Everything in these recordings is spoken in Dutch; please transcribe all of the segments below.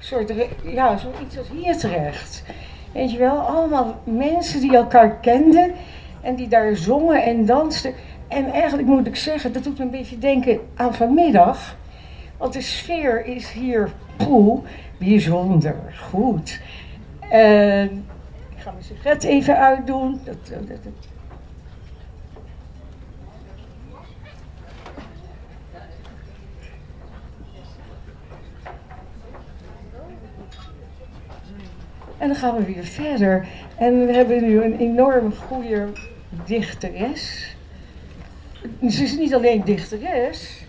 soort, ja, zoiets als hier terecht. Weet je wel, allemaal mensen die elkaar kenden en die daar zongen en dansten. En eigenlijk moet ik zeggen, dat doet me een beetje denken aan vanmiddag. Want de sfeer is hier, poeh, bijzonder goed. En ik ga mijn sigaret even uitdoen. Dat, dat, En dan gaan we weer verder. En we hebben nu een enorm goede dichteres. Ze is niet alleen dichteres,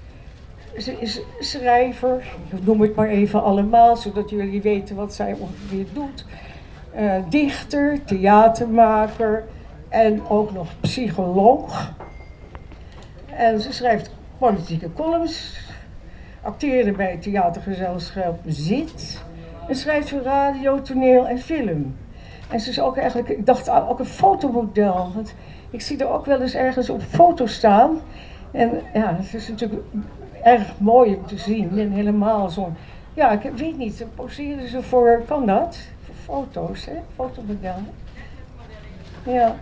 ze is schrijver, ik noem het maar even allemaal, zodat jullie weten wat zij ongeveer doet. Uh, dichter, theatermaker en ook nog psycholoog. En ze schrijft politieke columns, acteerde bij het theatergezelschap Zit en schrijft voor radio, toneel en film. En ze is ook eigenlijk, ik dacht ook een fotomodel. Want ik zie er ook wel eens ergens op foto staan. En ja, het is natuurlijk erg mooi om te zien. En helemaal zo'n, ja, ik weet niet, poseren ze voor, kan dat? Voor foto's, hè? Fotomodel. Ja.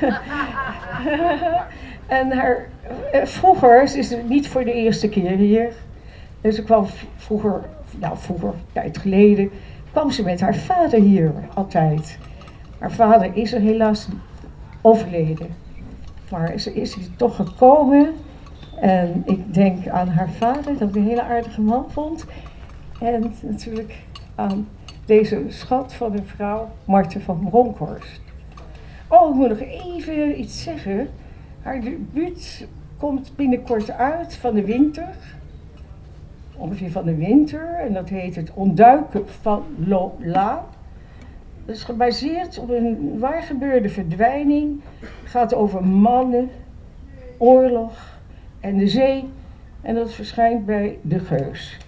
en haar, eh, vroeger, ze is niet voor de eerste keer hier. Dus ze kwam vroeger nou vroeger, tijd geleden, kwam ze met haar vader hier altijd. Haar vader is er helaas overleden. Maar ze is hier toch gekomen. En ik denk aan haar vader, dat ik een hele aardige man vond. En natuurlijk aan deze schat van een vrouw, Marten van Bronkhorst. Oh, ik moet nog even iets zeggen. Haar debuut komt binnenkort uit van de winter ongeveer van de winter. En dat heet het Ontduiken van Lola. Dat is gebaseerd op een waar gebeurde verdwijning. Het gaat over mannen, oorlog en de zee. En dat verschijnt bij De Geus.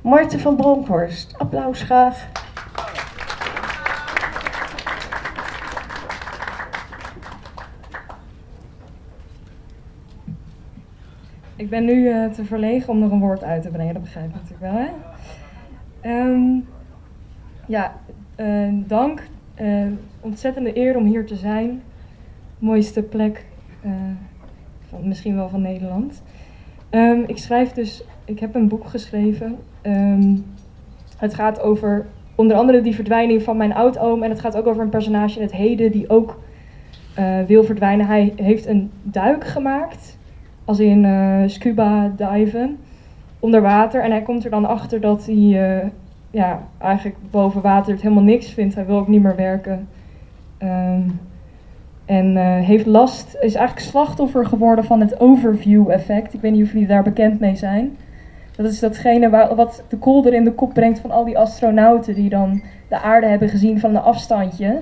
Marten van Bronkhorst, applaus graag. Ik ben nu uh, te verlegen om nog een woord uit te brengen, dat begrijp ik natuurlijk wel. Hè? Um, ja, uh, dank. Uh, ontzettende eer om hier te zijn. Mooiste plek, van, misschien wel van Nederland. Um, ik schrijf dus, ik heb een boek geschreven. Um, het gaat over onder andere die verdwijning van mijn oudoom. En het gaat ook over een personage in het heden die ook wil verdwijnen. Hij heeft een duik gemaakt als in uh, scuba diven onder water. En hij komt er dan achter dat hij uh, ja, eigenlijk boven water het helemaal niks vindt. Hij wil ook niet meer werken. Um, en uh, heeft last, is eigenlijk slachtoffer geworden van het overview-effect. Ik weet niet of jullie daar bekend mee zijn. Dat is datgene waar, wat de kolder in de kop brengt van al die astronauten die dan de aarde hebben gezien van een afstandje.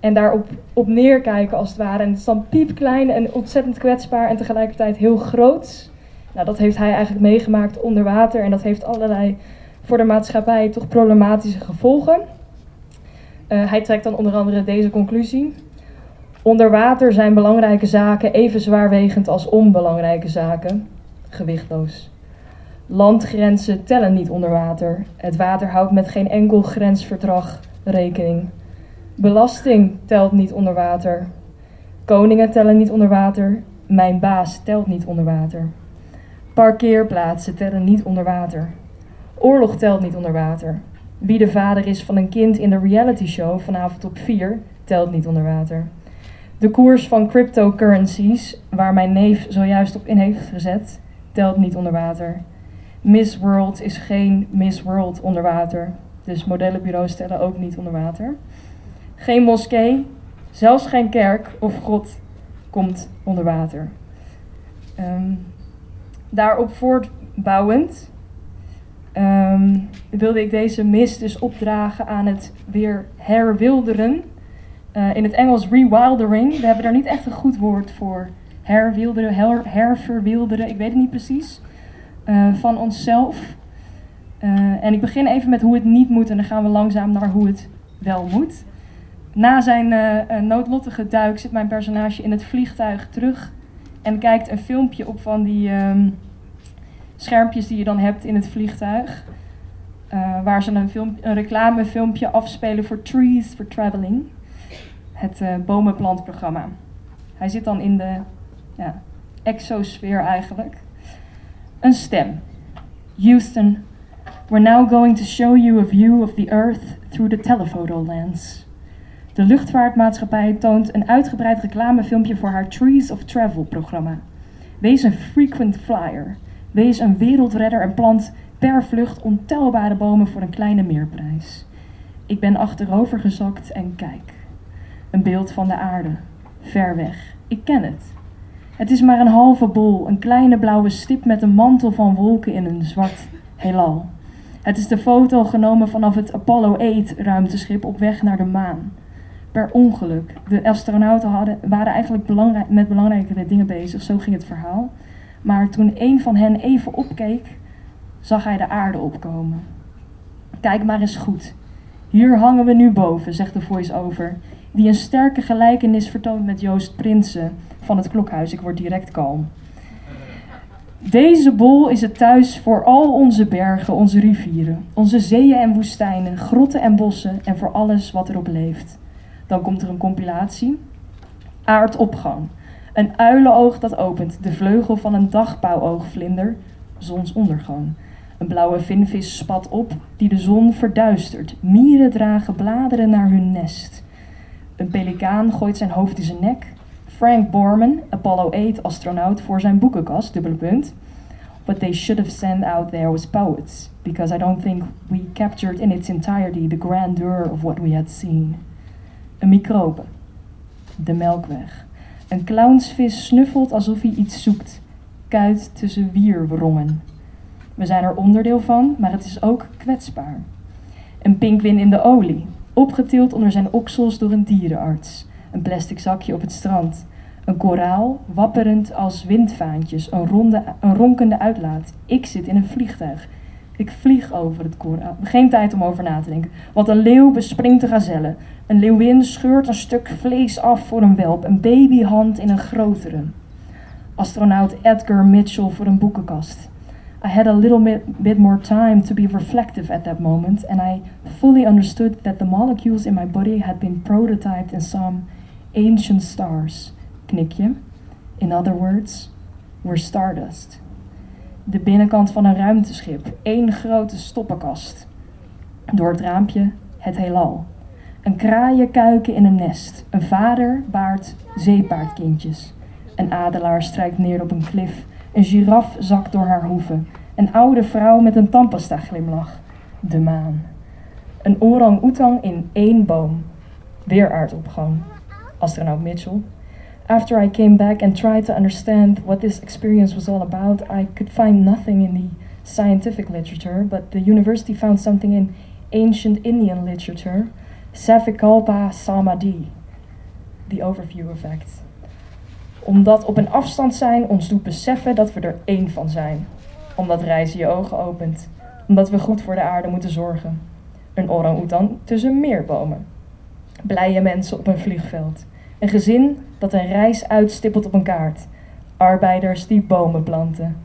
En daarop op neerkijken als het ware. En het is dan piepklein en ontzettend kwetsbaar en tegelijkertijd heel groot. Nou, dat heeft hij eigenlijk meegemaakt onder water. En dat heeft allerlei voor de maatschappij toch problematische gevolgen. Uh, hij trekt dan onder andere deze conclusie. Onder water zijn belangrijke zaken even zwaarwegend als onbelangrijke zaken. Gewichtloos. Landgrenzen tellen niet onder water. Het water houdt met geen enkel grensverdrag rekening. Belasting telt niet onder water. Koningen tellen niet onder water. Mijn baas telt niet onder water. Parkeerplaatsen tellen niet onder water. Oorlog telt niet onder water. Wie de vader is van een kind in de reality show vanavond op 4 telt niet onder water. De koers van cryptocurrencies, waar mijn neef zojuist op in heeft gezet, telt niet onder water. Miss World is geen Miss World onder water. Dus modellenbureaus tellen ook niet onder water. Geen moskee, zelfs geen kerk of God komt onder water. Um, daarop voortbouwend um, wilde ik deze mis dus opdragen aan het weer herwilderen. Uh, in het Engels rewildering. We hebben daar niet echt een goed woord voor. Herwilderen, her, herverwilderen, ik weet het niet precies. Uh, van onszelf. Uh, en ik begin even met hoe het niet moet en dan gaan we langzaam naar hoe het wel moet. Na zijn uh, noodlottige duik zit mijn personage in het vliegtuig terug en kijkt een filmpje op van die um, schermpjes die je dan hebt in het vliegtuig. eh, waar ze een, film, een reclamefilmpje afspelen voor Trees for Traveling, het bomenplantprogramma. Hij zit dan in de ja, exosfeer eigenlijk. Een stem. Houston, we're now going to show you a view of the Earth through the telephoto lens. De luchtvaartmaatschappij toont een uitgebreid reclamefilmpje voor haar Trees of Travel programma. Wees een frequent flyer. Wees een wereldredder en plant per vlucht ontelbare bomen voor een kleine meerprijs. Ik ben achterover gezakt en kijk. Een beeld van de aarde, ver weg. Ik ken het. Het is maar een halve bol, een kleine blauwe stip met een mantel van wolken in een zwart heelal. Het is de foto genomen vanaf het Apollo 8 ruimteschip op weg naar de maan. Per ongeluk. De astronauten hadden, waren eigenlijk belangrijk, met belangrijkere dingen bezig, zo ging het verhaal. Maar toen een van hen even opkeek, zag hij de aarde opkomen. Kijk maar eens goed. Hier hangen we nu boven, zegt de voice-over, die een sterke gelijkenis vertoont met Joost Prinsen van het klokhuis. Ik word direct kalm. Deze bol is het thuis voor al onze bergen, onze rivieren, onze zeeën en woestijnen, grotten en bossen en voor alles wat erop leeft. Dan komt er een compilatie. Aardopgang. Een uilenoog dat opent, de vleugel van een dagbouwoogvlinder, zonsondergang. Een blauwe vinvis spat op, die de zon verduistert. Mieren dragen bladeren naar hun nest. Een pelikaan gooit zijn hoofd in zijn nek. Frank Borman, Apollo 8 astronaut, voor zijn boekenkast, dubbele punt. What they should have sent out there was poets, because I don't think we captured in its entirety the grandeur of what we had seen. Een microbe. De melkweg. Een clownsvis snuffelt alsof hij iets zoekt. Kuit tussen wierwrongen. We zijn er onderdeel van, maar het is ook kwetsbaar. Een pinkwin in de olie, opgetild onder zijn oksels door een dierenarts. Een plastic zakje op het strand. Een koraal, wapperend als windvaantjes, een, ronde, een ronkende uitlaat. Ik zit in een vliegtuig. Ik vlieg over het koraal. Geen tijd om over na te denken. Wat een leeuw bespringt de gazelle. Een leeuwin scheurt een stuk vlees af voor een welp. Een babyhand in een grotere. Astronaut Edgar Mitchell voor een boekenkast. I had a little bit, bit more time to be reflective at that moment, and I fully understood that the molecules in my body had been prototyped in some ancient stars. Knikje. In other words, we're stardust. De binnenkant van een ruimteschip, één grote stoppenkast. Door het raampje het heelal. Een kraaienkuiken in een nest. Een vader baart zeepaardkindjes. Een adelaar strijkt neer op een klif een giraf zakt door haar hoeven. Een oude vrouw met een tandpasta glimlach. De maan. Een orang-oetang in één boom. Weer aardopgang. Astronaut Mitchell. After I came back and tried to understand what this experience was all about, I could find nothing in the scientific literature, but the university found something in ancient Indian literature, Savikalpa Samadhi, the overview effect omdat op een afstand zijn ons doet beseffen dat we er één van zijn. Omdat reizen je ogen opent. Omdat we goed voor de aarde moeten zorgen. Een orang-oetan tussen meer bomen. Blije mensen op een vliegveld. Een gezin dat een reis uitstippelt op een kaart. Arbeiders die bomen planten.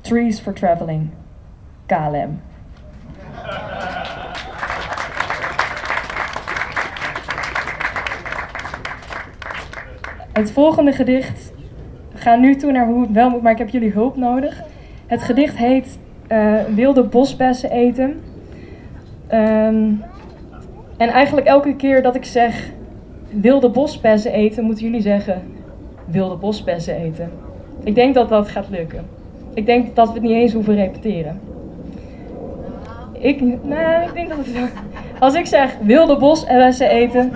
Trees for traveling. KLM. Het volgende gedicht. We gaan nu toe naar hoe het wel moet, maar ik heb jullie hulp nodig. Het gedicht heet uh, Wilde bosbessen eten. Um, en eigenlijk elke keer dat ik zeg wilde bosbessen eten, moeten jullie zeggen wilde bosbessen eten. Ik denk dat dat gaat lukken. Ik denk dat we het niet eens hoeven repeteren. Ik, nee, ik denk dat het. Als ik zeg wilde bosbessen eten.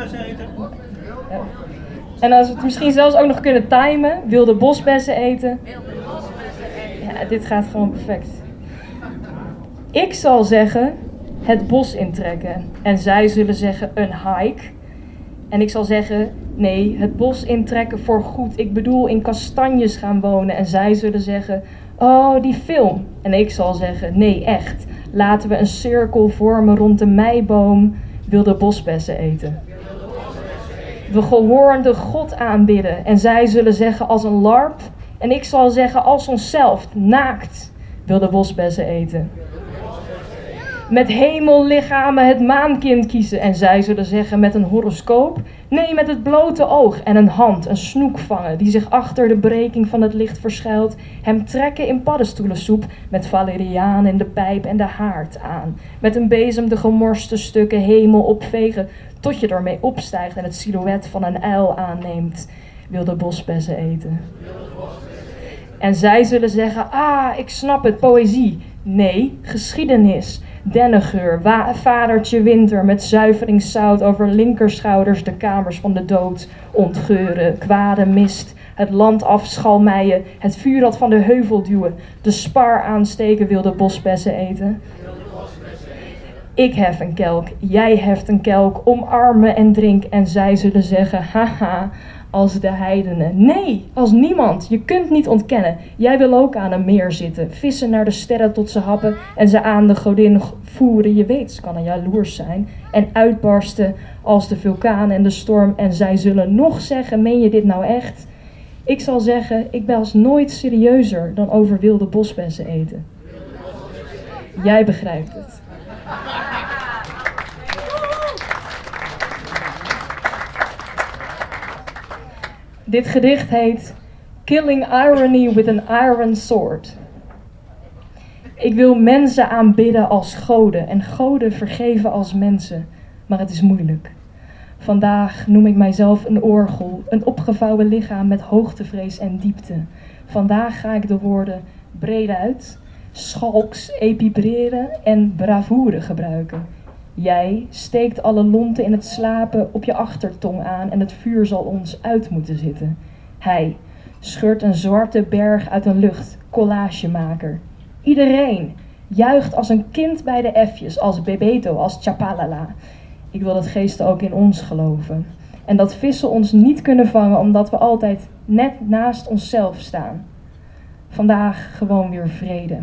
En als we het misschien zelfs ook nog kunnen timen, wilde bosbessen eten. Ja, dit gaat gewoon perfect. Ik zal zeggen het bos intrekken. En zij zullen zeggen een hike. En ik zal zeggen nee, het bos intrekken voor goed. Ik bedoel in kastanjes gaan wonen. En zij zullen zeggen oh die film. En ik zal zeggen nee echt. Laten we een cirkel vormen rond de meiboom. Wilde bosbessen eten de gehoorde God aanbidden. En zij zullen zeggen als een larp. En ik zal zeggen als onszelf, naakt, wil de bosbessen eten. Met hemellichamen het maankind kiezen. En zij zullen zeggen met een horoscoop. Nee, met het blote oog en een hand, een snoek vangen, die zich achter de breking van het licht verschuilt. Hem trekken in paddenstoelensoep, met valeriaan in de pijp en de haard aan. Met een bezem de gemorste stukken hemel opvegen, tot je ermee opstijgt en het silhouet van een uil aanneemt. Wilde bosbessen eten. En zij zullen zeggen, ah, ik snap het, poëzie. Nee, geschiedenis. Dennengeur, vadertje winter met zuiveringszout over linkerschouders de kamers van de dood ontgeuren. Kwade mist, het land afschalmeien, het vuurrad van de heuvel duwen, de spar aansteken wilde bosbessen eten. Ik hef een kelk, jij heft een kelk, omarmen en drink. En zij zullen zeggen, haha, als de heidenen. Nee, als niemand. Je kunt niet ontkennen. Jij wil ook aan een meer zitten, vissen naar de sterren tot ze happen en ze aan de godin voeren. Je weet, ze kan er jaloers zijn en uitbarsten als de vulkaan en de storm. En zij zullen nog zeggen, meen je dit nou echt? Ik zal zeggen, ik ben als nooit serieuzer dan over wilde bosbessen eten. Jij begrijpt het. Dit gedicht heet Killing Irony with an Iron Sword. Ik wil mensen aanbidden als goden en goden vergeven als mensen, maar het is moeilijk. Vandaag noem ik mijzelf een orgel, een opgevouwen lichaam met hoogtevrees en diepte. Vandaag ga ik de woorden breed uit, schalks, epibreren en bravoure gebruiken. Jij steekt alle lonten in het slapen op je achtertong aan en het vuur zal ons uit moeten zitten. Hij scheurt een zwarte berg uit een lucht, collagemaker. Iedereen juicht als een kind bij de F'jes, als Bebeto, als Chapalala. Ik wil dat geesten ook in ons geloven. En dat vissen ons niet kunnen vangen omdat we altijd net naast onszelf staan. Vandaag gewoon weer vrede.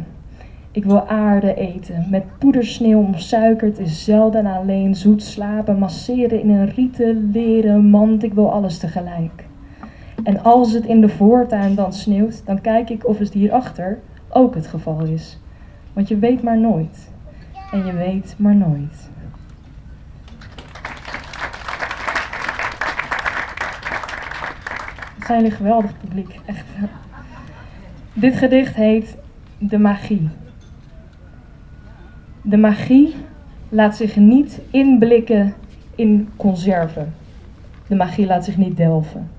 Ik wil aarde eten, met poedersneeuw omsuikerd, is zelden alleen zoet slapen, masseren in een rieten leren mand. Ik wil alles tegelijk. En als het in de voortuin dan sneeuwt, dan kijk ik of het hierachter ook het geval is. Want je weet maar nooit. En je weet maar nooit. Het zijn jullie geweldig publiek, echt. Dit gedicht heet De Magie. De magie laat zich niet inblikken in conserven. De magie laat zich niet delven.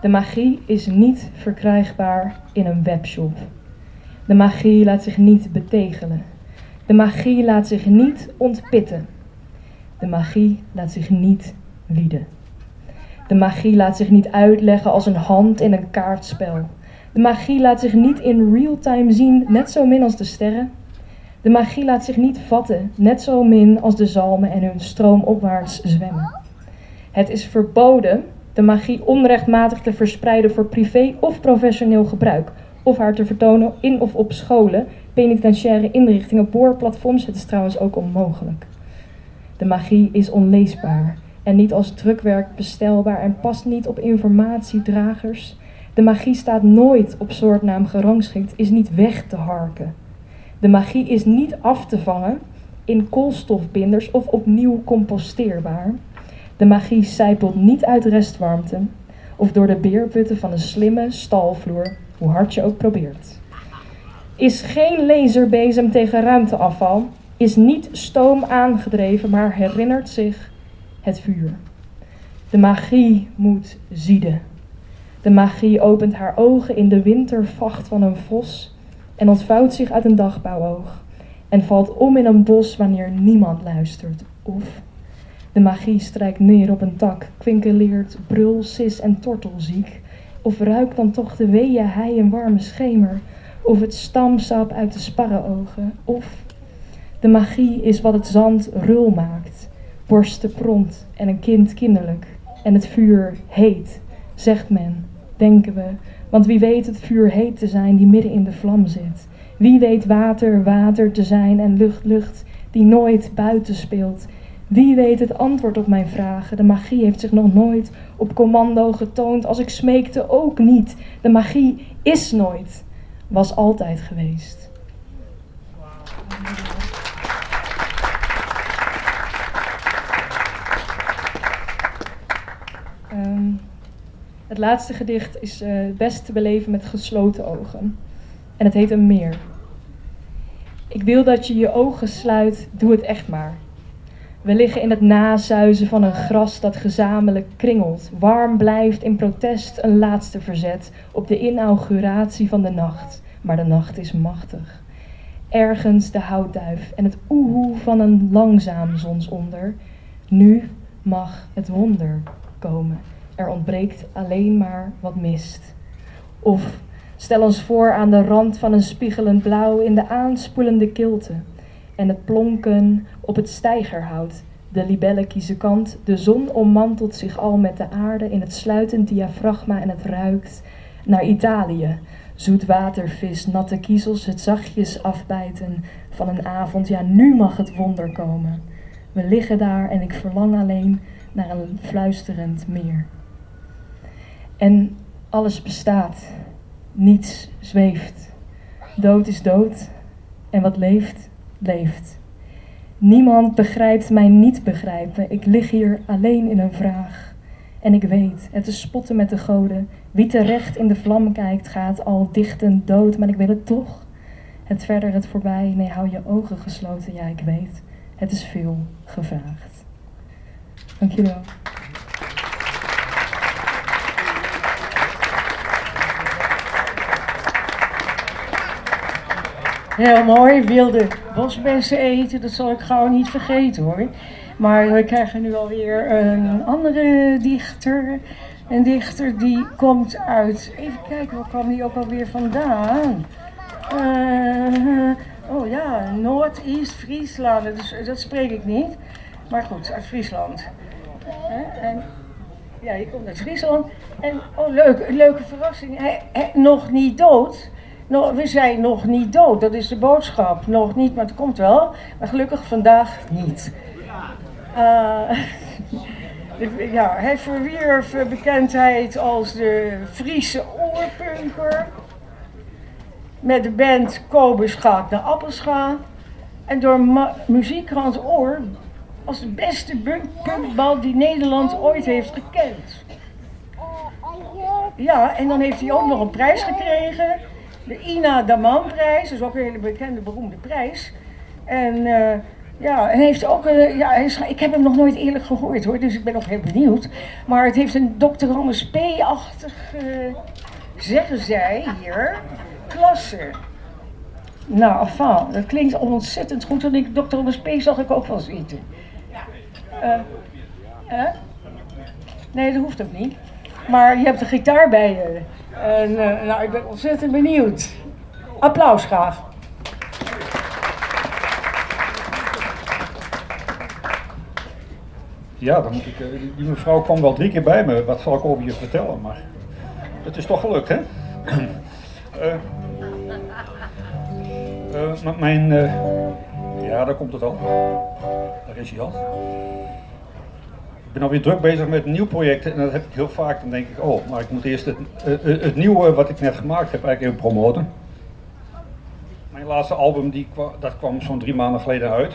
De magie is niet verkrijgbaar in een webshop. De magie laat zich niet betegelen. De magie laat zich niet ontpitten. De magie laat zich niet wieden. De magie laat zich niet uitleggen als een hand in een kaartspel. De magie laat zich niet in real time zien, net zo min als de sterren. De magie laat zich niet vatten, net zo min als de zalmen en hun stroomopwaarts zwemmen. Het is verboden de magie onrechtmatig te verspreiden voor privé of professioneel gebruik, of haar te vertonen in of op scholen, penitentiaire inrichtingen, boorplatforms. Het is trouwens ook onmogelijk. De magie is onleesbaar en niet als drukwerk bestelbaar en past niet op informatiedragers. De magie staat nooit op soortnaam gerangschikt, is niet weg te harken. De magie is niet af te vangen in koolstofbinders of opnieuw composteerbaar. De magie sijpelt niet uit restwarmte of door de beerputten van een slimme stalvloer, hoe hard je ook probeert. Is geen laserbezem tegen ruimteafval, is niet stoom aangedreven, maar herinnert zich het vuur. De magie moet zieden. De magie opent haar ogen in de wintervacht van een vos en ontvouwt zich uit een dagbouwoog en valt om in een bos wanneer niemand luistert. Of de magie strijkt neer op een tak, kwinkeleert, brul, sis en tortelziek. Of ruikt dan toch de weeën hei een warme schemer. Of het stamsap uit de sparreogen. Of de magie is wat het zand rul maakt. Borsten pront en een kind kinderlijk. En het vuur heet, zegt men, denken we, want wie weet het vuur heet te zijn die midden in de vlam zit. Wie weet water, water te zijn en lucht, lucht die nooit buiten speelt. Wie weet het antwoord op mijn vragen? De magie heeft zich nog nooit op commando getoond als ik smeekte ook niet. De magie is nooit, was altijd geweest. Het laatste gedicht is het best te beleven met gesloten ogen. En het heet Een meer. Ik wil dat je je ogen sluit, doe het echt maar. We liggen in het nazuizen van een gras dat gezamenlijk kringelt. Warm blijft in protest een laatste verzet op de inauguratie van de nacht. Maar de nacht is machtig. Ergens de houtduif en het oehoe van een langzaam zonsonder. Nu mag het wonder komen. Er ontbreekt alleen maar wat mist. Of stel ons voor aan de rand van een spiegelend blauw in de aanspoelende kilte en het plonken op het stijgerhout. De libellen kiezen kant, de zon ommantelt zich al met de aarde in het sluitend diafragma en het ruikt naar Italië. Zoetwatervis, natte kiezels, het zachtjes afbijten van een avond. Ja, nu mag het wonder komen. We liggen daar en ik verlang alleen naar een fluisterend meer. En alles bestaat, niets zweeft. Dood is dood en wat leeft, leeft. Niemand begrijpt mij niet begrijpen. Ik lig hier alleen in een vraag. En ik weet, het is spotten met de goden. Wie terecht in de vlam kijkt, gaat al dichtend dood. Maar ik wil het toch. Het verder, het voorbij. Nee, hou je ogen gesloten. Ja, ik weet. Het is veel gevraagd. Dankjewel. Heel mooi, wilde bosbessen eten, dat zal ik gauw niet vergeten hoor. Maar we krijgen nu alweer een andere dichter. Een dichter die komt uit, even kijken, waar kwam die ook alweer vandaan? Uh, oh ja, Noord-East Friesland, dat, dat spreek ik niet. Maar goed, uit Friesland. En, ja, je komt uit Friesland. En, oh leuk, leuke verrassing, hij, nog niet dood we zijn nog niet dood, dat is de boodschap. Nog niet, maar het komt wel. Maar gelukkig vandaag niet. Uh, ja, hij verwierf bekendheid als de Friese oorpunker. Met de band Kobus gaat naar Appelscha. En door muziekkrant Oor als de beste punkbal die Nederland ooit heeft gekend. Ja, en dan heeft hij ook nog een prijs gekregen de Ina Daman-prijs, is ook een hele bekende, beroemde prijs. En uh, ja, en heeft ook, ja, ik heb hem nog nooit eerlijk gehoord hoor, dus ik ben nog heel benieuwd. Maar het heeft een. Anders P-achtig, uh, zeggen zij hier, klasse. Nou, enfin, dat klinkt ontzettend goed. Toen ik. Anders P zag ik ook wel zitten. Uh, nee, dat hoeft ook niet. Maar je hebt de gitaar bij je. En uh, nou, ik ben ontzettend benieuwd. Applaus graag. Ja, dan moet ik, uh, die mevrouw kwam wel drie keer bij me. Wat zal ik over je vertellen? Maar het is toch gelukt, hè? uh, mijn, ja, daar komt het al. Daar is hij al ben alweer druk bezig met een nieuw project en dat heb ik heel vaak. Dan denk ik, oh, maar ik moet eerst het, het nieuwe wat ik net gemaakt heb eigenlijk even promoten. Mijn laatste album die, dat kwam zo'n drie maanden geleden uit.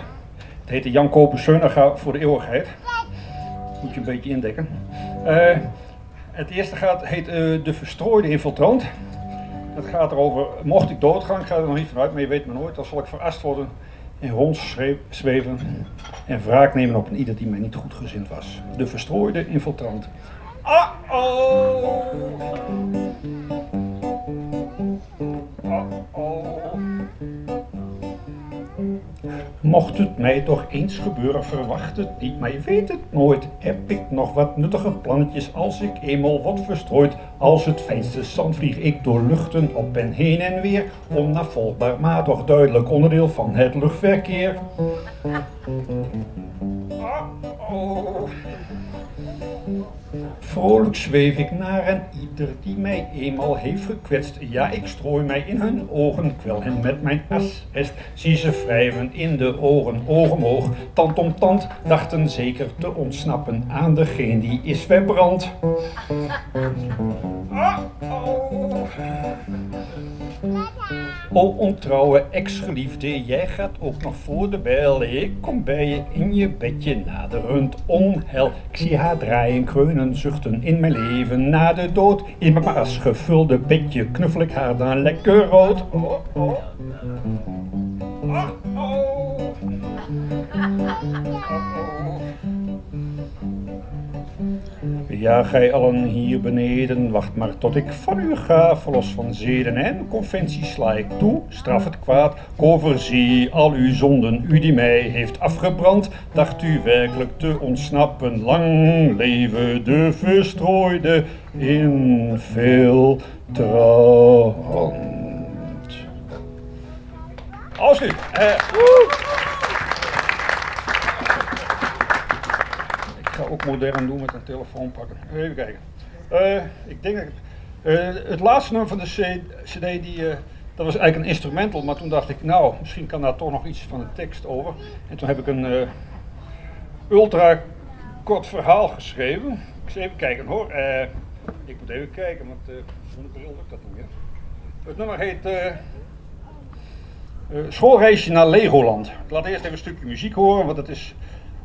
Het heette Jan Koper Seunaga voor de eeuwigheid. Moet je een beetje indekken. Uh, het eerste gaat, heet uh, De Verstrooide Infiltrant. Dat gaat erover, mocht ik doodgaan, ik ga er nog niet vanuit, maar je weet maar nooit, dan zal ik verrast worden en rondzweven en wraak nemen op een ieder die mij niet goed gezind was. De verstrooide infiltrant. Ah oh! Mocht het mij toch eens gebeuren, verwacht het niet, maar je weet het nooit. Heb ik nog wat nuttige plannetjes als ik eenmaal wat verstrooid. Als het fijnste zand vlieg ik door luchten op en heen en weer. Onnavolgbaar, maar toch duidelijk onderdeel van het luchtverkeer. Oh, oh. Vrolijk zweef ik naar een ieder die mij eenmaal heeft gekwetst. Ja, ik strooi mij in hun ogen, kwel hen met mijn asbest. Zie ze wrijven in de ogen, oog omhoog, tand om tand. Dachten zeker te ontsnappen aan degene die is verbrand. Oh. Ontrouwe ex-geliefde, jij gaat ook nog voor de bel. Ik kom bij je in je bedje naderend onheil. Ik zie haar draaien, kreunen, zuchten in mijn leven na de dood. In mijn maas gevulde bedje knuffel ik haar dan lekker rood. Oh, oh. Ja, gij allen hier beneden, wacht maar tot ik van u ga, verlos van zeden en conventies sla ik toe, straf het kwaad, overzie al uw zonden, u die mij heeft afgebrand, dacht u werkelijk te ontsnappen, lang leven de verstrooide in veel. Als u. Eh, ook modern doen met een telefoon pakken. Even kijken. Eh, ik denk dat eh, het laatste nummer van de CD, die, eh, dat was eigenlijk een instrumental, maar toen dacht ik, nou, misschien kan daar toch nog iets van de tekst over. En toen heb ik een ultra kort verhaal geschreven. Ik zal even kijken hoor. Ik moet even kijken, want zonder bril lukt dat niet. Het nummer heet Schoolreisje naar Legoland. Ik laat eerst even een stukje muziek horen, want het is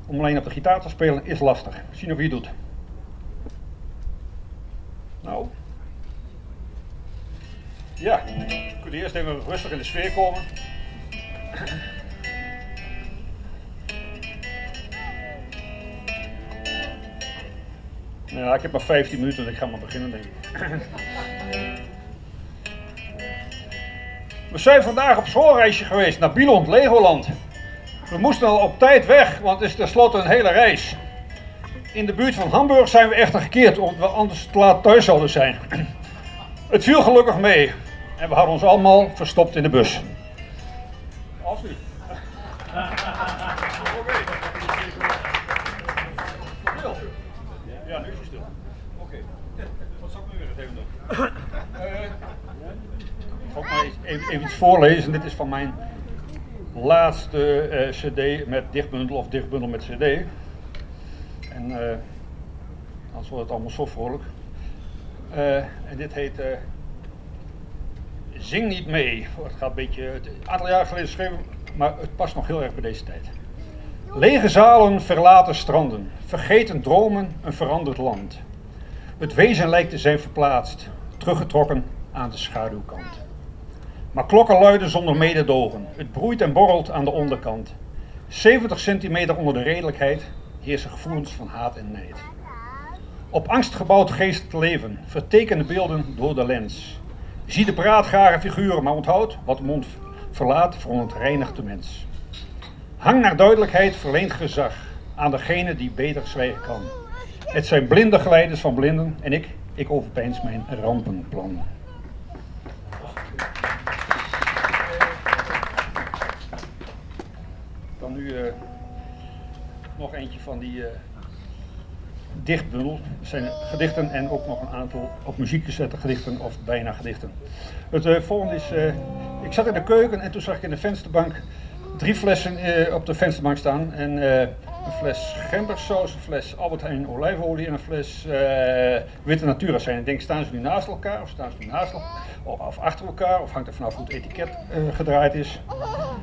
om alleen op de gitaar te spelen is lastig. Zien of je het doet. Nou. Ja, je kunt eerst even rustig in de sfeer komen. Ja, ik heb maar 15 minuten, dus ik ga maar beginnen denk ik. We zijn vandaag op schoolreisje geweest naar Bielond, Legoland. We moesten al op tijd weg, want het is tenslotte een hele reis. In de buurt van Hamburg zijn we echter gekeerd, omdat we anders te laat thuis zouden zijn. Het viel gelukkig mee en we hadden ons allemaal verstopt in de bus. Als u. Ja, nu is het stil. Oké. Wat zal ik nu weer even doen? Eh, ik ga ook maar even iets voorlezen. Dit is van mijn laatste eh, cd met dichtbundel of dichtbundel met cd. En eh anders wordt het allemaal zo vrolijk. Eh, en dit heet Zing niet mee. Het gaat een beetje, het, een aantal jaar geleden geschreven, maar het past nog heel erg bij deze tijd. Lege zalen, verlaten stranden, vergeten dromen, een veranderd land. Het wezen lijkt te zijn verplaatst, teruggetrokken aan de schaduwkant. Maar klokken luiden zonder mededogen. Het broeit en borrelt aan de onderkant. 70 centimeter onder de redelijkheid heersen gevoelens van haat en nijd. Op angst gebouwd geestelijk leven, vertekende beelden door de lens. Zie de praatgare figuren, maar onthoud wat mond verlaat verontreinigt de mens. Hang naar duidelijkheid verleent gezag aan degene die beter zwijgen kan. Het zijn blinde geleiders van blinden en ik, ik overpeins mijn rampenplan. Nu eh, nog eentje van die eh, dichtbundel. Het zijn gedichten en ook nog een aantal op muziek gezette gedichten of bijna gedichten. Het eh, volgende is, ik zat in de keuken en toen zag ik in de vensterbank drie flessen op de vensterbank staan. En een fles gembersaus, een fles Albert Heijn olijfolie en een fles witte natura zijn. Ik denk, staan ze nu naast elkaar of staan ze nu naast? Of, of achter elkaar, of hangt er vanaf hoe het etiket gedraaid is.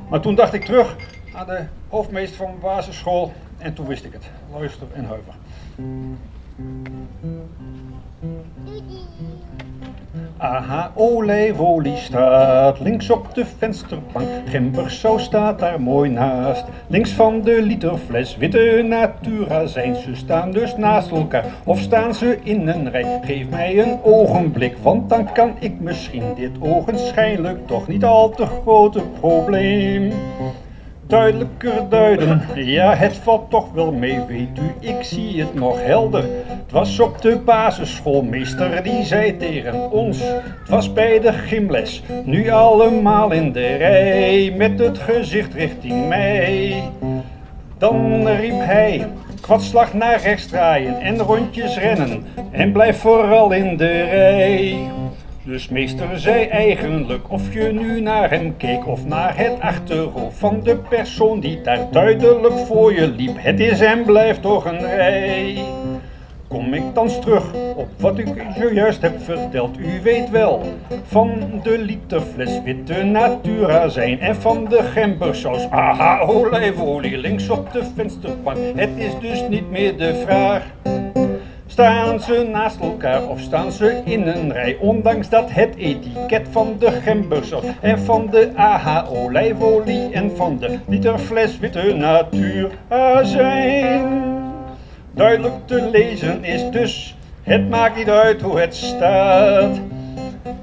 Maar toen dacht ik terug aan de hoofdmeester van mijn basisschool en toen wist ik het. Luister en huiver. Aha, olijfolie staat links op de vensterbank. Gembersaus staat daar mooi naast. Links van de literfles witte natura zijn ze staan dus naast elkaar. Of staan ze in een rij? Geef mij een ogenblik, want dan kan ik misschien dit ogenschijnlijk toch niet al te grote probleem duidelijker duiden. Ja, het valt toch wel mee, weet u, ik zie het nog helder. Het was op de basisschoolmeester die zei tegen ons, het was bij de gymles, nu allemaal in de rij, met het gezicht richting mij. Dan riep hij, kwartslag naar rechts draaien en rondjes rennen. En blijf vooral in de rij. Dus meester zei eigenlijk of je nu naar hem keek of naar het achterhoofd van de persoon die daar duidelijk voor je liep. Het is en blijft toch een rij. Kom ik dan terug op wat ik zojuist heb verteld. U weet wel van de literfles witte natura zijn en van de gembersaus. Aha, olijfolie links op de vensterbank. Het is dus niet meer de vraag. Staan ze naast elkaar of staan ze in een rij? Ondanks dat het etiket van de gembersaus en van de AH olijfolie en van de literfles witte natura zijn duidelijk te lezen is dus, het maakt niet uit hoe het staat.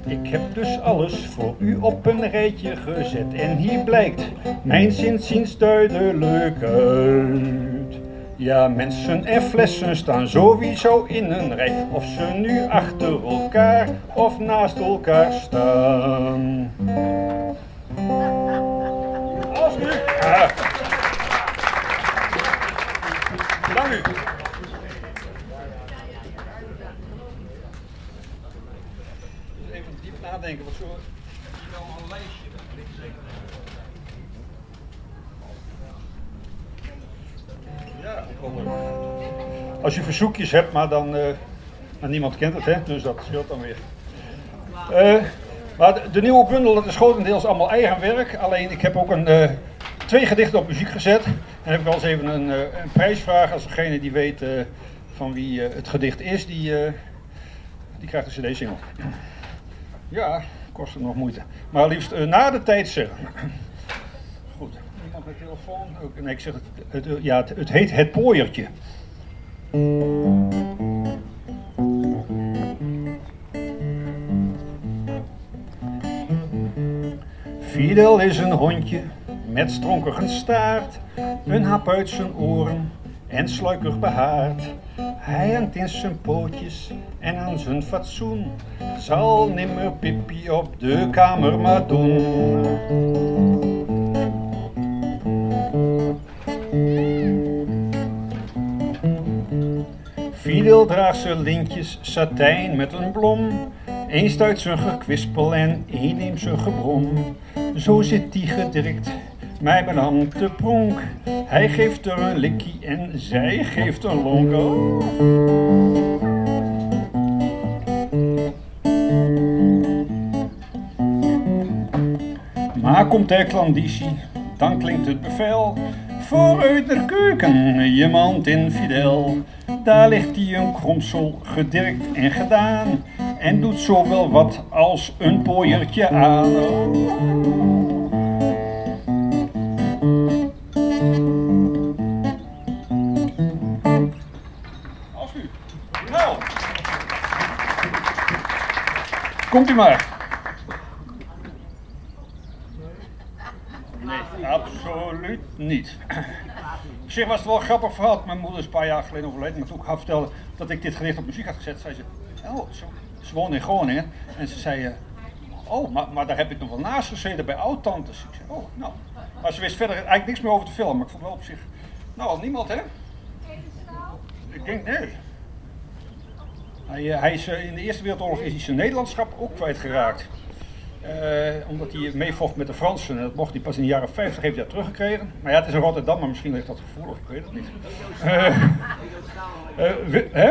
Ik heb dus alles voor u op een rijtje gezet en hier blijkt mijn zinziens duidelijk uit. Ja, mensen en flessen staan sowieso in een rij, of ze nu achter elkaar of naast elkaar staan. Als nu. Dank u. Even diep nadenken, wat zo. Hier allemaal een lijstje. Weet je zeker? Ja, wel, Als je verzoekjes hebt, maar dan. eh, maar niemand kent het, hè? Dus dat scheelt dan weer. Eh, maar de, nieuwe bundel, dat is grotendeels allemaal eigen werk. Alleen ik heb ook een, eh, twee gedichten op muziek gezet. En heb ik wel eens even een, prijsvraag. Als degene die weet van wie het gedicht is, die, die krijgt een cd-single. Ja, kost het nog moeite. Maar liefst na de tijd zeggen. Telefoon? Ook, nee, ik zeg het. het, ja, het, het heet Het Pooiertje. Fidel is een hondje met stronkige staart, een hap uit zijn oren en sluikig behaard. Hij hangt in zijn pootjes en aan zijn fatsoen zal nimmer Pippi op de kamer maar doen. Fidel draagt zijn lintjes satijn met een blom. Eén stuit zijn gekwispel en één neemt zijn gebrom. Zo zit die gedrukt, mij benam te pronk. Hij geeft er een likkie en zij geeft een lonk. Oh. Maar komt er klanditie, dan klinkt het bevel. Vooruit de keuken, je mand infidel. Daar ligt hij een kromsel, gedirkt en gedaan. En doet zowel wat als een pooiertje aan. Als u. Nou. Komt u maar. Nee, absoluut niet. Zich was het wel grappig verhaal. Mijn moeder is een paar jaar geleden overleden. Maar toen ik haar vertelde dat ik dit gedicht op muziek had gezet, zei ze... Oh, zo, ze woonde in Groningen. En ze zei... eh, oh, maar, maar daar heb ik nog wel naast gezeten bij oud-tantes. Ik oh, nou. Maar ze wist verder eigenlijk niks meer over de film. Maar ik vond wel op zich... Nou, niemand, hè? Ik denk, nee. Hij, eh, hij is, eh, in de Eerste Wereldoorlog is hij zijn Nederlandschap ook kwijtgeraakt. Eh, omdat hij meevocht met de Fransen. En dat mocht hij pas in de jaren 50 heeft hij dat teruggekregen. Maar ja, het is in Rotterdam, maar misschien ligt dat gevoelig, ik weet het niet. Wi- hè?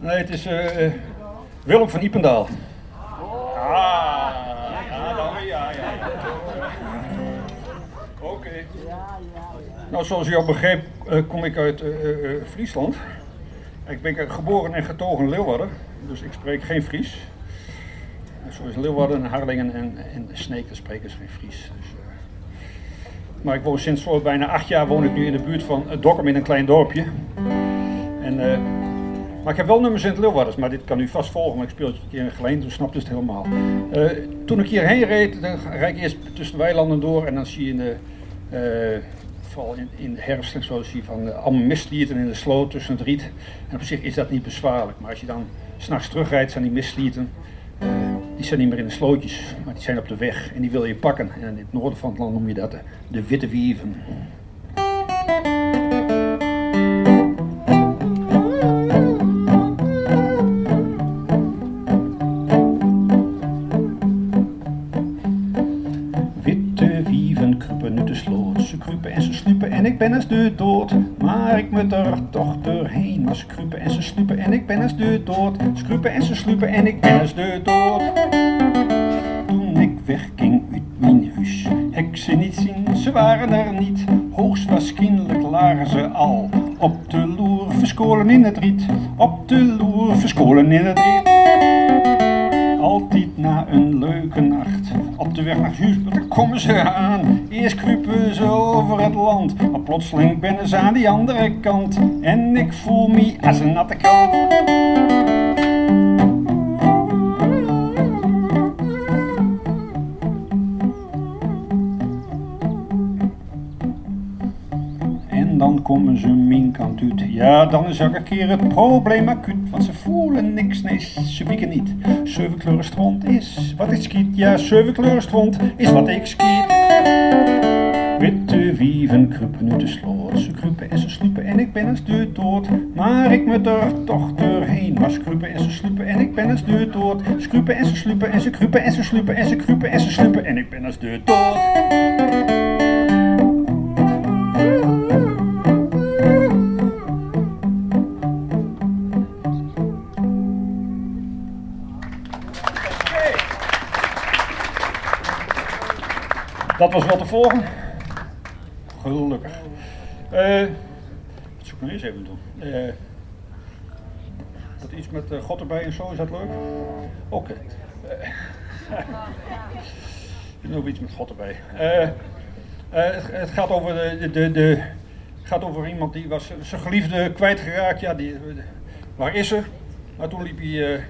Nee, het is Willem van Ipendaal. Ah, ja, ja. Oké. Nou, zoals u al begreep, kom ik uit Friesland. Ik ben geboren en getogen in Leeuwarden, dus ik spreek geen Fries. Zoals Leeuwarden, Harlingen en, en Sneek, daar spreken ze geen Fries. Dus, eh, maar ik woon sinds voor bijna acht jaar woon ik nu in de buurt van eh, Dokkum in een klein dorpje. En, eh, maar ik heb wel nummers in het maar dit kan u vast volgen, maar ik speel het een keer in Geleen, toen snapte het helemaal. Toen ik hierheen reed, dan rijd ik eerst tussen de weilanden door en dan zie je in de, eh, vooral in, in de herfst en zo, zie je van uh, allemaal mistlieten in de sloot tussen het riet. En op zich is dat niet bezwaarlijk, maar als je dan s'nachts terugrijdt, zijn die mistlieten, die zijn niet meer in de slootjes, maar die zijn op de weg en die wil je pakken. En in het noorden van het land noem je dat de, witte de witte wieven. ik ben als de dood, maar ik moet er toch doorheen. Ze kruipen en ze sluipen en ik ben als de dood. Ze en ze sluipen en ik ben als de dood. In het riet. Op de loer, verskolen in het riet. Altijd na een leuke nacht, op de weg naar huis, dan komen ze aan. Eerst kruipen ze over het land, maar plotseling ben ze aan die andere kant. En ik voel me als een natte kant. Mijn kant uit. Ja, dan is elke keer het probleem acuut. Want ze voelen niks, nee, ze wieken niet. Zeven kleuren stront is wat ik skiet. Ja, zeven kleuren stront is wat ik skiet. Witte wieven kruipen uit de sloot. Ze kruipen en ze sliepen en ik ben als de dood. Maar ik moet er toch doorheen. Maar ze kruipen en ze sliepen en ik ben als de dood. Ze kruipen en ze sliepen en ze kruipen en ze sliepen en ze kruipen en ze sliepen en ik ben als de dood. Dat was wel te volgen. Gelukkig. Eh wat zoek ik eens even doen? Eh dat iets met eh, God erbij en zo, is dat leuk? Oké. Ik nog iets met God erbij. Het, het gaat over, de, de, de, gaat over iemand die was zijn geliefde kwijtgeraakt. Ja, die, waar is ze? Maar toen liep hij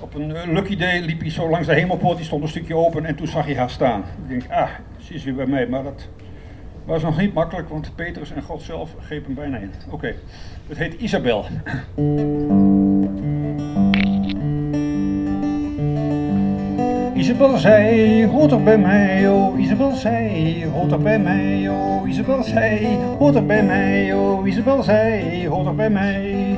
op een eh, lucky day liep hij zo langs de hemelpoort, die stond een stukje open en toen zag hij haar staan. Ik denk, ah, ze is weer bij mij, maar dat was nog niet makkelijk, want Petrus en God zelf greep hem bijna in. Oké, het heet Isabel. Isabel zei, hoort toch bij mij, oh Isabel zei, hoort toch bij mij, oh Isabel zei, hoort toch bij mij, oh Isabel zei, hoort toch bij mij.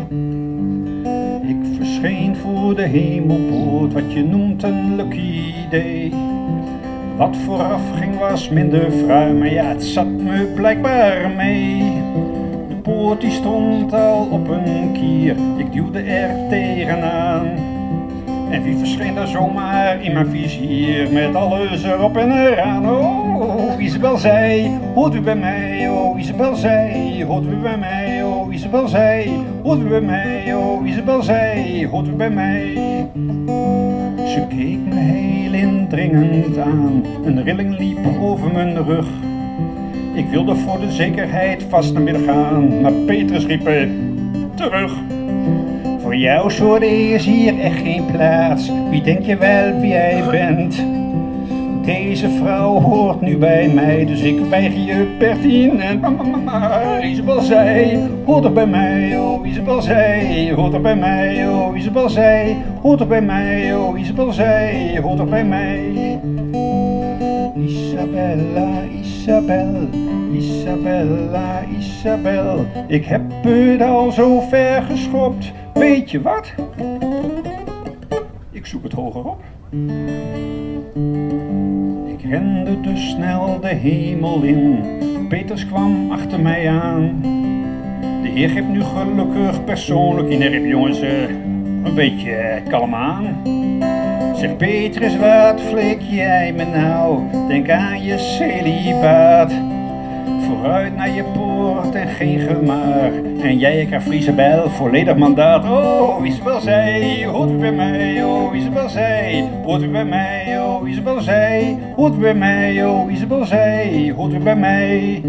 Verscheen voor de hemelpoort, wat je noemt een lucky day. Wat vooraf ging was minder fruim, maar ja, het zat me blijkbaar mee. De poort die stond al op een kier, ik duwde er tegenaan. En wie verscheen daar zomaar in mijn vizier met alles erop en eraan? Oh, Isabel zei, hoort u bij mij? Oh, Isabel zei, hoort u bij mij? Oh, Isabel zei, hoort u bij mij? Oh, Isabel zei, hoort u bij mij? Ze keek me heel indringend aan, een rilling liep over mijn rug. Ik wilde voor de zekerheid vast naar midden gaan, maar Petrus riep terug. Voor jou soort is hier echt geen plaats. Wie denk je wel wie jij bent? Deze vrouw hoort nu bij mij, dus ik weiger je pertinent. Isabel zei, hoort er bij mij, oh Isabel zei, hoort er bij mij, oh Isabel zei, hoort er bij mij, oh Isabel zei, hoort er bij mij. Isabella, Isabel, Isabella, Isabel, ik heb het al zo ver geschopt. Weet je wat? Ik zoek het hoger op. Ik rende dus snel de hemel in. Peters kwam achter mij aan. De heer geeft nu gelukkig persoonlijk in. Riep jongens, eh, een beetje kalm aan. Zeg Petrus, wat flik jij me nou? Denk aan je celibaat. Vooruit naar je poort en geen gemaar. En jij, ik haar Isabel, volledig mandaat. Oh, Isabel zei, hoort u bij mij. Oh, Isabel zei, hoort u bij mij. Oh, Isabel zei, hoort u bij mij. Oh, Isabel zei, hoort u bij mij.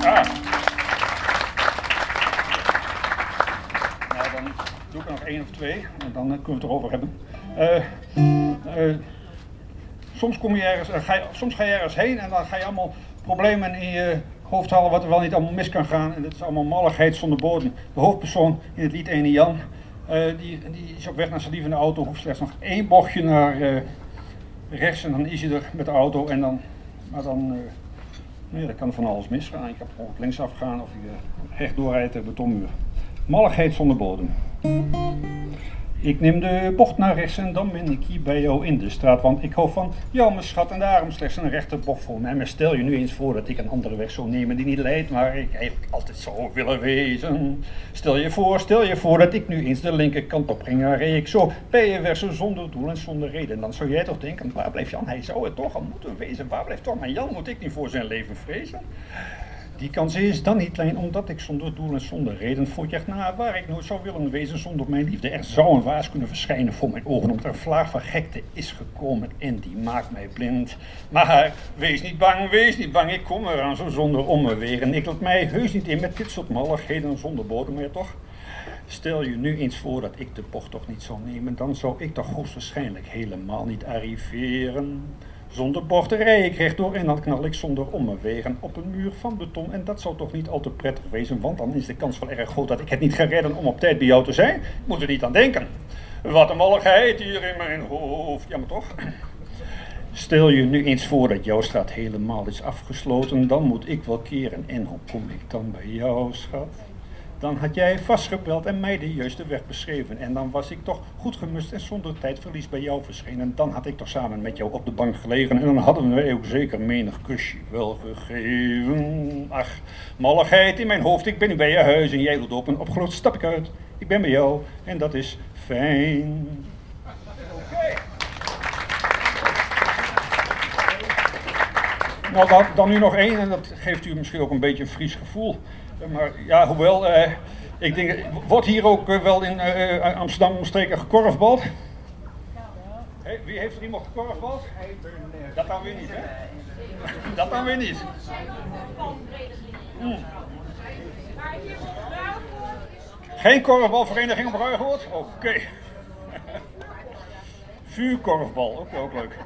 Ah. Nou, dan doe ik er nog één of twee en dan eh, kunnen we het erover hebben. Eh, eh, soms, kom je ergens, eh, ga je, soms ga je ergens heen en dan ga je allemaal problemen in je hoofd halen wat er wel niet allemaal mis kan gaan. En dat is allemaal malligheid zonder bodem. De hoofdpersoon in het lied Ene Jan, eh, die, die is op weg naar zijn de auto, hoeft slechts nog één bochtje naar eh, rechts en dan is hij er met de auto. En dan, maar dan, nou ja, dan kan van alles misgaan. Je kan bijvoorbeeld linksaf gaan of je recht doorrijdt de betonmuur. Malligheid zonder bodem. Ik neem de bocht naar rechts en dan ben ik hier bij jou in de straat. Want ik hou van jou, mijn schat, en daarom slechts een rechterbocht voor mij. Maar stel je nu eens voor dat ik een andere weg zou nemen die niet leidt waar ik eigenlijk altijd zou willen wezen. Stel je voor, stel je voor dat ik nu eens de linkerkant op ging. Dan reed ik zo bij je weg, zo zonder doel en zonder reden. Dan zou jij toch denken, waar blijft Jan? Hij zou het toch al moeten wezen. Waar blijft toch mijn Jan? Moet ik niet voor zijn leven vrezen? Die kans is dan niet klein, omdat ik zonder doel en zonder reden voortjacht na waar ik nooit zou willen wezen zonder mijn liefde. Er zou een waas kunnen verschijnen voor mijn ogen, omdat er een vlaag van gekte is gekomen en die maakt mij blind. Maar wees niet bang, wees niet bang, ik kom eraan zo zonder. En ik laat mij heus niet in met dit soort malligheden zonder bodem meer, toch? Stel je nu eens voor dat ik de bocht toch niet zou nemen, dan zou ik toch hoogstwaarschijnlijk helemaal niet arriveren. Zonder bochten rij ik rechtdoor en dan knal ik zonder ommewegen op een muur van beton. En dat zou toch niet al te prettig wezen, want dan is de kans wel erg groot dat ik het niet ga redden om op tijd bij jou te zijn. Ik moet er niet aan denken. Wat een molligheid hier in mijn hoofd. Jammer toch? Stel je nu eens voor dat jouw straat helemaal is afgesloten, dan moet ik wel keren. En hoe kom ik dan bij jou, schat? Dan had jij vastgebeld en mij de juiste weg beschreven. En dan was ik toch goed gemust en zonder tijdverlies bij jou verschenen. En dan had ik toch samen met jou op de bank gelegen. En dan hadden wij ook zeker menig kusje wel gegeven. Ach, malligheid in mijn hoofd. Ik ben nu bij je huis en jij doet op een stap ik uit. Ik ben bij jou en dat is fijn. Nou, dan, dan nu nog één, en dat geeft u misschien ook een beetje een Fries gevoel. Maar ja, hoewel, eh, ik denk, wordt hier ook eh, wel in Amsterdam omstreken gekorfbald? Hey, wie heeft er iemand gekorfbald? Dat dan weer niet, hè? Dat dan weer niet. Hmm. Geen korfbalvereniging op Ruigoord? Oké. Vuurkorfbal, ook, ook leuk.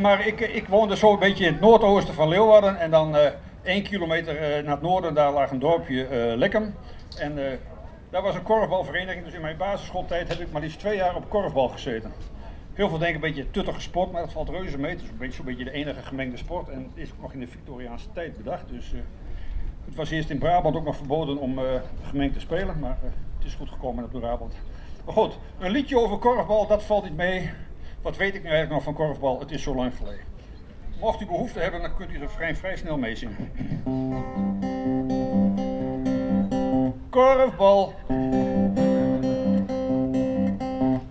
Maar ik, ik woonde zo een beetje in het noordoosten van Leeuwarden en dan Eén kilometer uh, naar het noorden, daar lag een dorpje uh. En uh, daar was een korfbalvereniging, dus in mijn basisschooltijd heb ik maar liefst twee jaar op korfbal gezeten. Heel veel denken een beetje tuttige sport, maar dat valt reuze mee. Het is een beetje, zo'n beetje de enige gemengde sport en is ook nog in de Victoriaanse tijd bedacht. Dus het was eerst in Brabant ook nog verboden om gemengd te spelen, maar het is goed gekomen in Brabant. Maar goed, een liedje over korfbal, dat valt niet mee. Wat weet ik nu eigenlijk nog van korfbal? Het is zo lang geleden. Mocht u behoefte hebben, dan kunt u er vrij, vrij snel meezingen. Korfbal.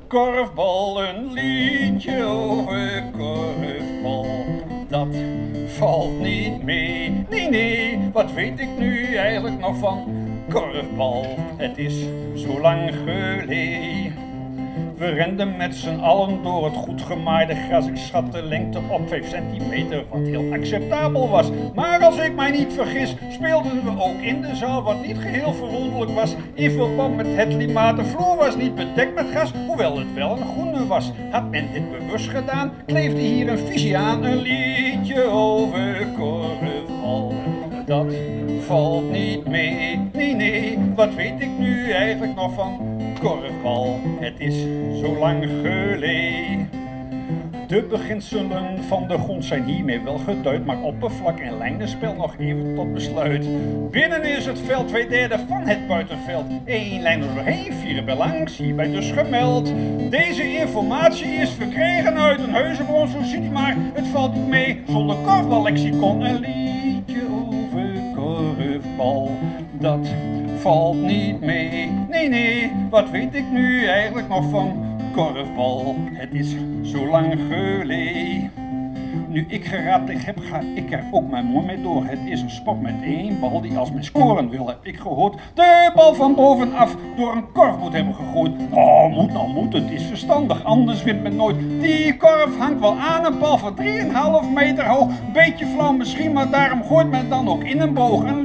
Korfbal, een liedje over korfbal. Dat valt niet mee. Nee, nee, wat weet ik nu eigenlijk nog van korfbal? Het is zo lang geleden. We renden met z'n allen door het goed gemaaide gras. Ik schat de lengte op 5 centimeter, wat heel acceptabel was. Maar als ik mij niet vergis, speelden we ook in de zaal, wat niet geheel verwonderlijk was. In verband met het klimaat, de vloer was niet bedekt met gras, hoewel het wel een groene was. Had men dit bewust gedaan, kleefde hier een visie aan, een liedje over korfbal. Dat valt niet mee, nee nee, wat weet ik nu eigenlijk nog van korfbal, het is zo lang geleden. De beginselen van de grond zijn hiermee wel geduid, maar oppervlak en lijnenspel nog even tot besluit. Binnen is het veld twee derde van het buitenveld. Eén lijn er doorheen, vier belangs, hierbij dus gemeld. Deze informatie is verkregen uit een heusebron, zo ziet u maar, het valt niet mee zonder korfballexicon. Een liedje over korfbal, dat valt niet mee. Nee, nee, wat weet ik nu eigenlijk nog van korfbal? Het is zo lang geleden. Nu ik geraadpleegd heb, ga ik er ook mijn mooi mee door. Het is een sport met één bal die als men scoren wil, heb ik gehoord. De bal van bovenaf door een korf moet hebben gegooid. Nou moet, nou moet, het is verstandig, anders wint men nooit. Die korf hangt wel aan een bal van 3,5 meter hoog. Beetje flauw misschien, maar daarom gooit men dan ook in een boog. Een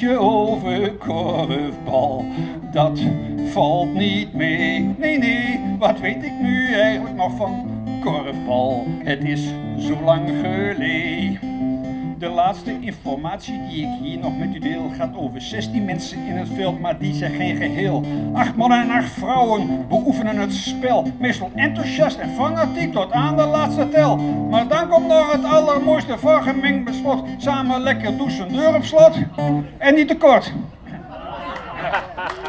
liedje over korfbal, dat valt niet mee. Nee, nee, wat weet ik nu eigenlijk nog van korfbal. Het is zo lang geleden. De laatste informatie die ik hier nog met u deel gaat over 16 mensen in het veld, maar die zijn geen geheel. Acht mannen en acht vrouwen beoefenen het spel. Meestal enthousiast en fanatiek tot aan de laatste tel. Maar dan komt nog het allermooiste van gemengd beslot. Samen lekker douchen, deur op slot. En niet te kort.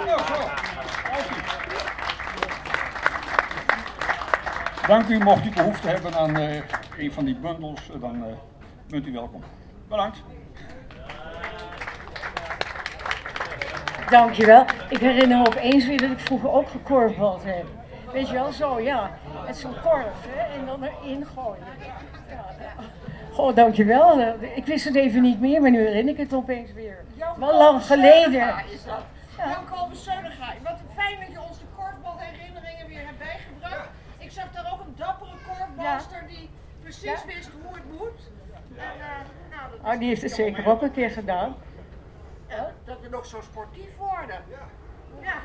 Nou. Dank u. Mocht u behoefte hebben aan een van die bundels, dan bent u welkom. Bedankt. Dankjewel. Ik herinner me opeens weer dat ik vroeger ook gekorfbald heb. Weet je wel, zo ja. Met zo'n korf, hè. En dan erin gooien. Ja, Goh, dankjewel. Ik wist het even niet meer, maar nu herinner ik het opeens weer. Wel lang geleden. Is dat? Ja. Jan. Wat fijn dat je ons de korfbalherinneringen weer hebt bijgebracht. Ik zag daar ook een dappere korfbalster die precies wist hoe oh, die heeft het zeker ook een keer gedaan. Ja, dat we nog zo sportief worden. Ja.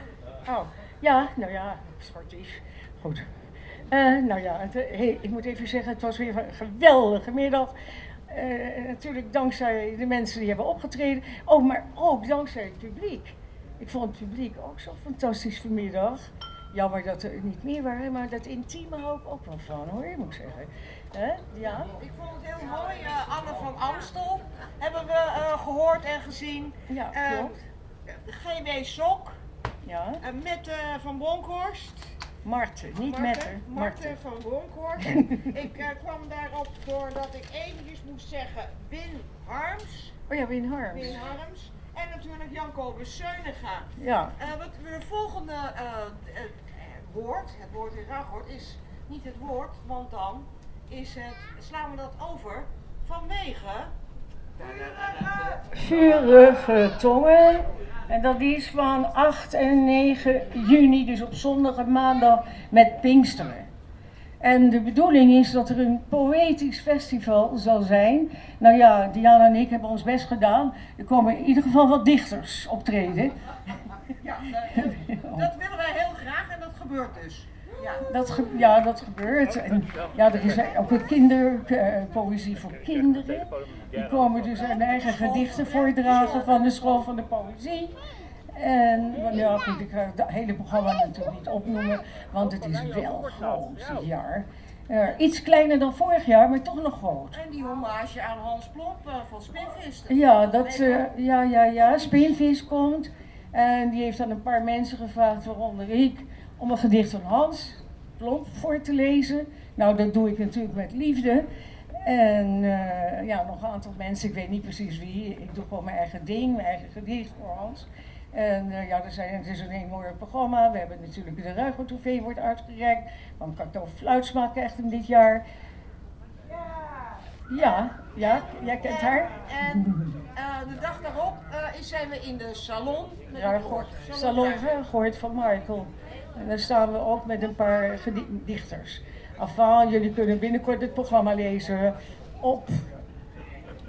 Oh, ja, nou ja, sportief. Goed. Uh, nou ja, het, hey, ik moet even zeggen, het was weer een geweldige middag. Uh, natuurlijk dankzij de mensen die hebben opgetreden. Oh, maar ook dankzij het publiek. Ik vond het publiek ook zo fantastisch vanmiddag. Jammer dat er niet meer waren, maar dat intieme hou ik ook wel van hoor, moet ik zeggen. Ja? Ik vond het heel mooi. Uh, Anne van Amstel hebben we uh, gehoord en gezien. Ja, klopt. GW Sok. Ja. Mette van Bronkhorst. Marten, niet Mette. Marten van Bronkhorst. ik kwam daarop doordat ik eventjes moest zeggen Win Harms. Oh ja, Win Harms. Win Harms. En natuurlijk Jan Kobus Seunega. Ja. Uh, wat, de volgende uh, woord, het woord in Ragort, is niet het woord, want dan is het, slaan we dat over, vanwege... Vurige tongen. En dat is van 8 en 9 juni, dus op zondag en maandag met Pinksteren. En de bedoeling is dat er een poëtisch festival zal zijn. Nou ja, Diana en ik hebben ons best gedaan. Er komen in ieder geval wat dichters optreden. Ja, dat willen wij heel graag en dat gebeurt dus. Ja, dat, ja, dat gebeurt. En ja, er is ook een kinderpoëzie voor kinderen. Die komen dus hun eigen gedichten voordragen van de school van de poëzie. En ja, goed, ik ga het hele programma natuurlijk niet opnoemen, want het is wel groot dit jaar. Uh, iets kleiner dan vorig jaar, maar toch nog groot. En die hommage aan Hans Plomp uh, van Spinvis. Ja, dat, uh, ja, ja, ja, Spinvis komt. En die heeft dan een paar mensen gevraagd, waaronder ik, om een gedicht van Hans Plomp voor te lezen. Nou, dat doe ik natuurlijk met liefde. En ja, nog een aantal mensen, ik weet niet precies wie. Ik doe gewoon mijn eigen ding, mijn eigen gedicht voor Hans. En uh, ja, er zijn, het is een heel mooi programma. We hebben natuurlijk de Ruigo TV wordt uitgereikt. Van Kato Fluitsma krijgt hem dit jaar. Ja, ja, jij kent haar. En uh, de dag daarop uh, zijn we in de salon. Ja, gehoord, salon gehoord van Michael. En daar staan we ook met een paar dichters. Afval, jullie kunnen binnenkort het programma lezen op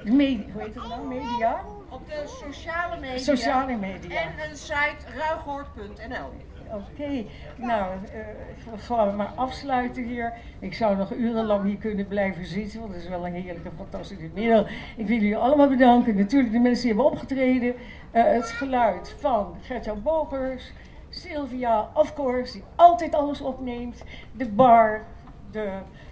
media, hoe heet het nou, media? Op de sociale media. Sociale media. En een site ruigoord.nl. Oké, nou, uh, we gaan maar afsluiten hier. Ik zou nog urenlang hier kunnen blijven zitten, want het is wel een heerlijke, fantastische middag. Ik wil jullie allemaal bedanken. Natuurlijk de mensen die hebben opgetreden. Uh, het geluid van Gertjan Bogers, Sylvia, of course, die altijd alles opneemt. De bar, de,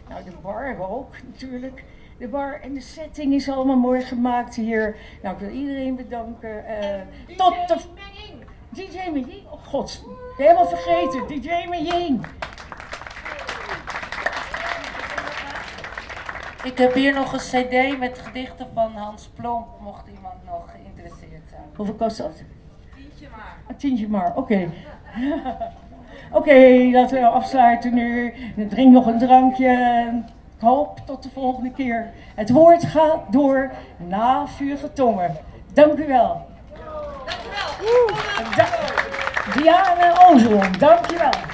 nou, de bar ook natuurlijk. De bar en de setting is allemaal mooi gemaakt hier. Nou, ik wil iedereen bedanken. Uh, tot de... DJ Mejing? Oh god, helemaal vergeten. DJ Mejing. Ik heb hier nog een cd met gedichten van Hans Plomp, mocht iemand nog geïnteresseerd zijn. Hoeveel kost dat? Tientje maar. Een tientje maar, oké. Okay. oké, okay, laten we afsluiten nu. Drink nog een drankje. Ik hoop tot de volgende keer. Het woord gaat door na vurige tongen. Dank u wel. Dankjewel. Da Diana Ozelon, dankjewel.